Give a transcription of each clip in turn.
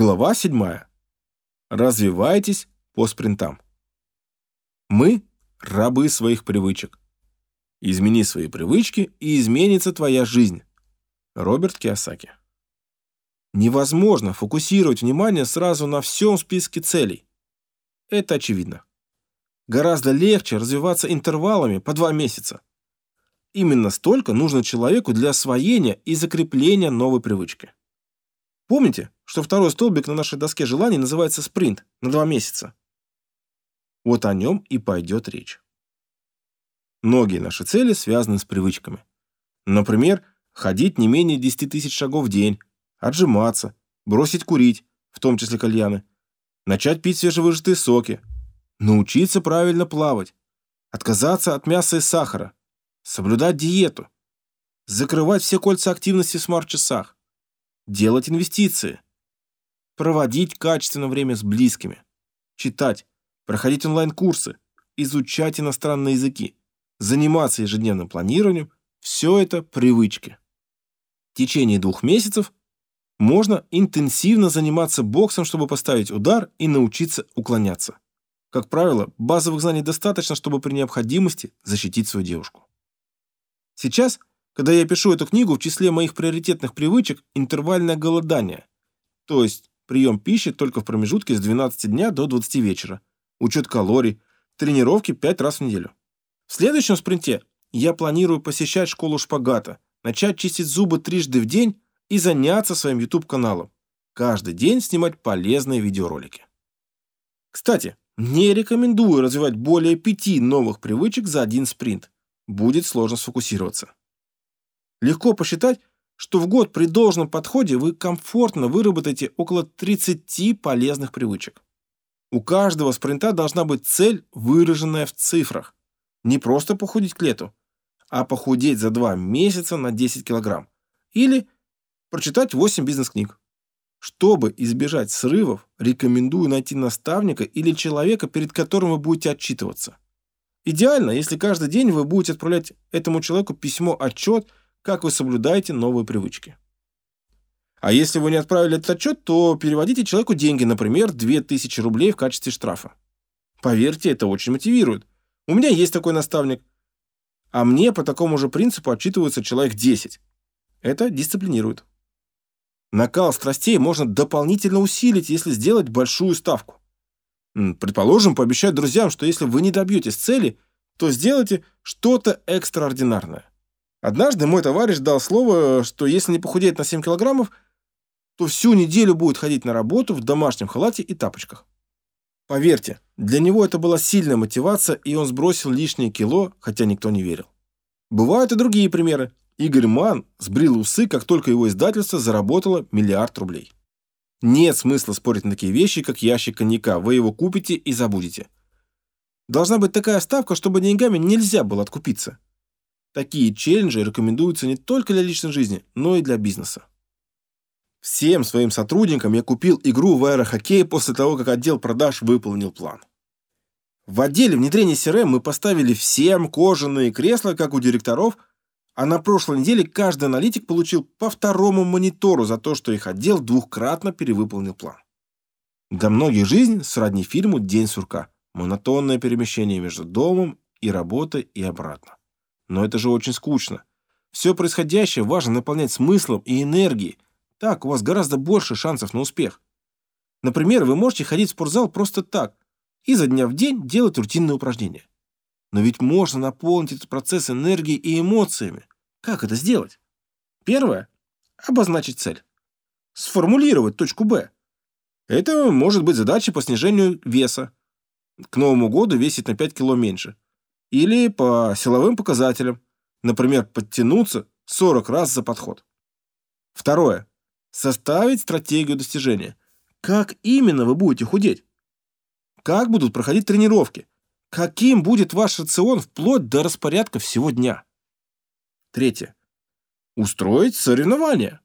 Глава 7. Развивайтесь по спринтам. Мы – рабы своих привычек. Измени свои привычки, и изменится твоя жизнь. Роберт Киосаки. Невозможно фокусировать внимание сразу на всем списке целей. Это очевидно. Гораздо легче развиваться интервалами по два месяца. Именно столько нужно человеку для освоения и закрепления новой привычки. Помните, что второй столбик на нашей доске желаний называется спринт на два месяца? Вот о нем и пойдет речь. Многие наши цели связаны с привычками. Например, ходить не менее 10 тысяч шагов в день, отжиматься, бросить курить, в том числе кальяны, начать пить свежевыжатые соки, научиться правильно плавать, отказаться от мяса и сахара, соблюдать диету, закрывать все кольца активности в смарт-часах, делать инвестиции, проводить качественное время с близкими, читать, проходить онлайн-курсы, изучать иностранные языки, заниматься ежедневным планированием – все это привычки. В течение двух месяцев можно интенсивно заниматься боксом, чтобы поставить удар и научиться уклоняться. Как правило, базовых знаний достаточно, чтобы при необходимости защитить свою девушку. Сейчас когда я пишу эту книгу, в числе моих приоритетных привычек интервальное голодание, то есть прием пищи только в промежутке с 12 дня до 20 вечера, учет калорий, тренировки 5 раз в неделю. В следующем спринте я планирую посещать школу шпагата, начать чистить зубы трижды в день и заняться своим YouTube-каналом. Каждый день снимать полезные видеоролики. Кстати, не рекомендую развивать более пяти новых привычек за один спринт. Будет сложно сфокусироваться. Легко посчитать, что в год при должном подходе вы комфортно выработаете около 30 полезных привычек. У каждого спринта должна быть цель, выраженная в цифрах. Не просто похудеть к лету, а похудеть за 2 месяца на 10 килограмм. Или прочитать 8 бизнес-книг. Чтобы избежать срывов, рекомендую найти наставника или человека, перед которым вы будете отчитываться. Идеально, если каждый день вы будете отправлять этому человеку письмо-отчет как вы соблюдаете новые привычки. А если вы не отправили этот отчет, то переводите человеку деньги, например, 2000 рублей в качестве штрафа. Поверьте, это очень мотивирует. У меня есть такой наставник. А мне по такому же принципу отчитывается человек 10. Это дисциплинирует. Накал страстей можно дополнительно усилить, если сделать большую ставку. Предположим, пообещать друзьям, что если вы не добьетесь цели, то сделайте что-то экстраординарное. Однажды мой товарищ дал слово, что если не похудеет на 7 килограммов, то всю неделю будет ходить на работу в домашнем халате и тапочках. Поверьте, для него это была сильная мотивация, и он сбросил лишние кило, хотя никто не верил. Бывают и другие примеры. Игорь Ман сбрил усы, как только его издательство заработало миллиард рублей. Нет смысла спорить на такие вещи, как ящик коньяка. Вы его купите и забудете. Должна быть такая ставка, чтобы деньгами нельзя было откупиться. Такие челленджи рекомендуются не только для личной жизни, но и для бизнеса. Всем своим сотрудникам я купил игру в аэрохоккей после того, как отдел продаж выполнил план. В отделе внедрения CRM мы поставили всем кожаные кресла, как у директоров, а на прошлой неделе каждый аналитик получил по второму монитору за то, что их отдел двухкратно перевыполнил план. Для многих жизнь сродни фильму «День сурка». Монотонное перемещение между домом и работой и обратно. Но это же очень скучно. Все происходящее важно наполнять смыслом и энергией. Так у вас гораздо больше шансов на успех. Например, вы можете ходить в спортзал просто так, и за дня в день делать рутинные упражнения. Но ведь можно наполнить этот процесс энергией и эмоциями. Как это сделать? Первое – обозначить цель. Сформулировать точку «Б». Это может быть задача по снижению веса. К Новому году весить на 5 кило меньше – или по силовым показателям, например, подтянуться 40 раз за подход. Второе. Составить стратегию достижения. Как именно вы будете худеть? Как будут проходить тренировки? Каким будет ваш рацион вплоть до распорядка всего дня? Третье. Устроить соревнования.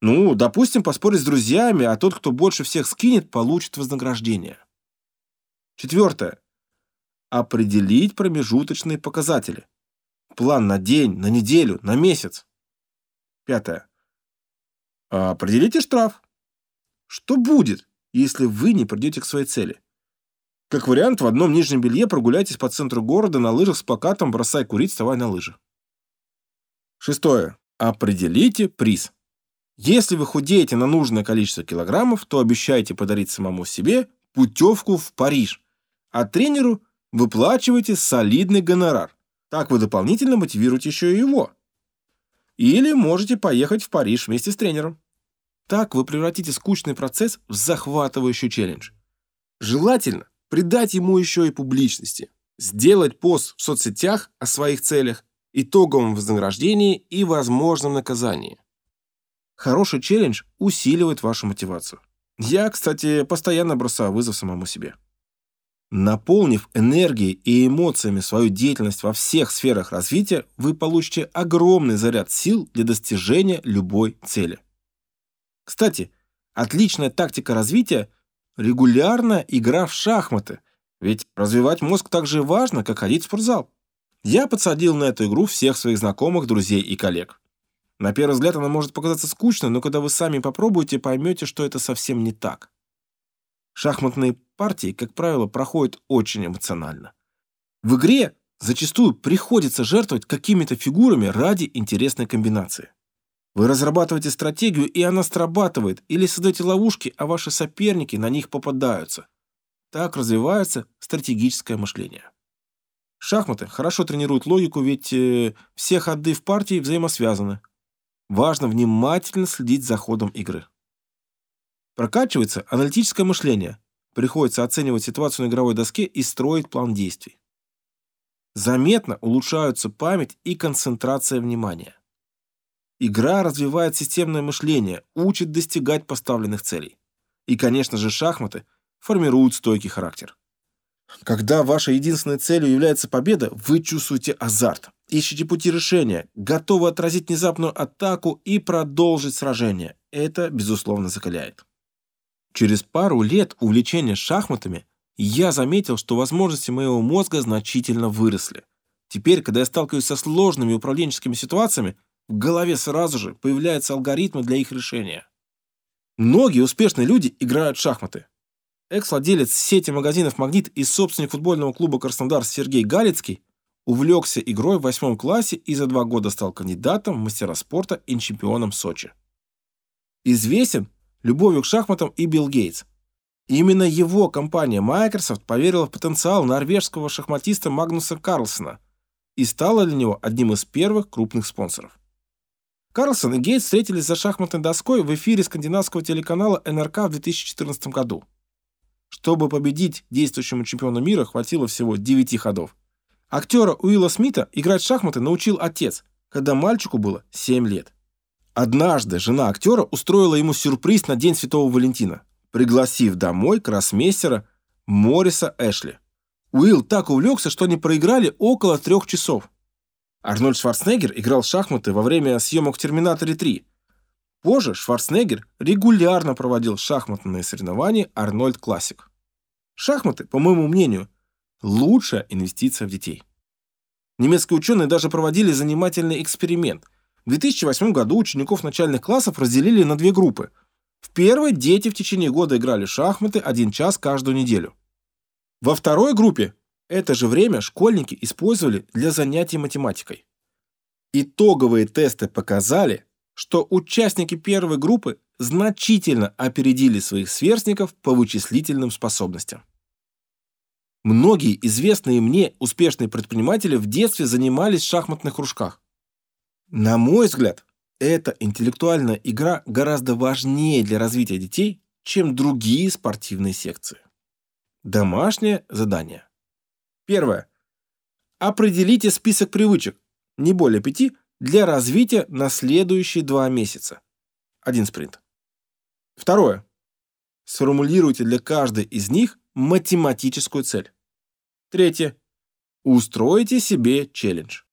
Ну, допустим, поспорить с друзьями, а тот, кто больше всех скинет, получит вознаграждение. Четвертое определить промежуточные показатели. План на день, на неделю, на месяц. Пятое. Определите штраф. что будет, если вы не придете к своей цели. Как вариант, в одном нижнем белье прогуляйтесь по центру города на лыжах с плакатом «Бросай курить, вставай на лыжи». Шестое. Определите приз. Если вы худеете на нужное количество килограммов, то обещайте подарить самому себе путевку в Париж, а тренеру выплачивайте солидный гонорар. Так вы дополнительно мотивируете еще и его. Или можете поехать в Париж вместе с тренером. Так вы превратите скучный процесс в захватывающий челлендж. Желательно придать ему еще и публичности, сделать пост в соцсетях о своих целях, итоговом вознаграждении и возможном наказании. Хороший челлендж усиливает вашу мотивацию. Я, кстати, постоянно бросаю вызов самому себе. Наполнив энергией и эмоциями свою деятельность во всех сферах развития, вы получите огромный заряд сил для достижения любой цели. Кстати, отличная тактика развития – регулярная игра в шахматы, ведь развивать мозг так же важно, как ходить в спортзал. Я подсадил на эту игру всех своих знакомых, друзей и коллег. На первый взгляд она может показаться скучной, но когда вы сами попробуете, поймете, что это совсем не так. Шахматные партии, как правило, проходят очень эмоционально. В игре зачастую приходится жертвовать какими-то фигурами ради интересной комбинации. Вы разрабатываете стратегию, и она срабатывает, или создаете ловушки, а ваши соперники на них попадаются. Так развивается стратегическое мышление. Шахматы хорошо тренируют логику, ведь э, все ходы в партии взаимосвязаны. Важно внимательно следить за ходом игры. Прокачивается аналитическое мышление. Приходится оценивать ситуацию на игровой доске и строить план действий. Заметно улучшаются память и концентрация внимания. Игра развивает системное мышление, учит достигать поставленных целей. И, конечно же, шахматы формируют стойкий характер. Когда вашей единственной целью является победа, вы чувствуете азарт, ищете пути решения, готовы отразить внезапную атаку и продолжить сражение. Это, безусловно, закаляет. Через пару лет увлечения шахматами я заметил, что возможности моего мозга значительно выросли. Теперь, когда я сталкиваюсь со сложными управленческими ситуациями, в голове сразу же появляются алгоритмы для их решения. Многие успешные люди играют в шахматы. Экс-владелец сети магазинов «Магнит» и собственник футбольного клуба «Краснодар» Сергей Галицкий увлекся игрой в восьмом классе и за два года стал кандидатом в мастера спорта и чемпионом Сочи. Известен любовью к шахматам и Билл Гейтс. Именно его компания Microsoft поверила в потенциал норвежского шахматиста Магнуса Карлсона и стала для него одним из первых крупных спонсоров. Карлсон и Гейтс встретились за шахматной доской в эфире скандинавского телеканала НРК в 2014 году. Чтобы победить действующему чемпиону мира, хватило всего 9 ходов. Актера Уилла Смита играть в шахматы научил отец, когда мальчику было 7 лет. Однажды жена актера устроила ему сюрприз на День Святого Валентина, пригласив домой красмейстера Мориса Эшли. Уилл так увлекся, что они проиграли около трех часов. Арнольд Шварценеггер играл в шахматы во время съемок «Терминаторе 3». Позже Шварценеггер регулярно проводил шахматные соревнования «Арнольд Классик». Шахматы, по моему мнению, лучшая инвестиция в детей. Немецкие ученые даже проводили занимательный эксперимент. В 2008 году учеников начальных классов разделили на две группы. В первой дети в течение года играли в шахматы один час каждую неделю. Во второй группе это же время школьники использовали для занятий математикой. Итоговые тесты показали, что участники первой группы значительно опередили своих сверстников по вычислительным способностям. Многие известные мне успешные предприниматели в детстве занимались в шахматных кружках. На мой взгляд, эта интеллектуальная игра гораздо важнее для развития детей, чем другие спортивные секции. Домашнее задание. Первое. Определите список привычек, не более пяти, для развития на следующие два месяца. Один спринт. Второе. Сформулируйте для каждой из них математическую цель. Третье. Устройте себе челлендж.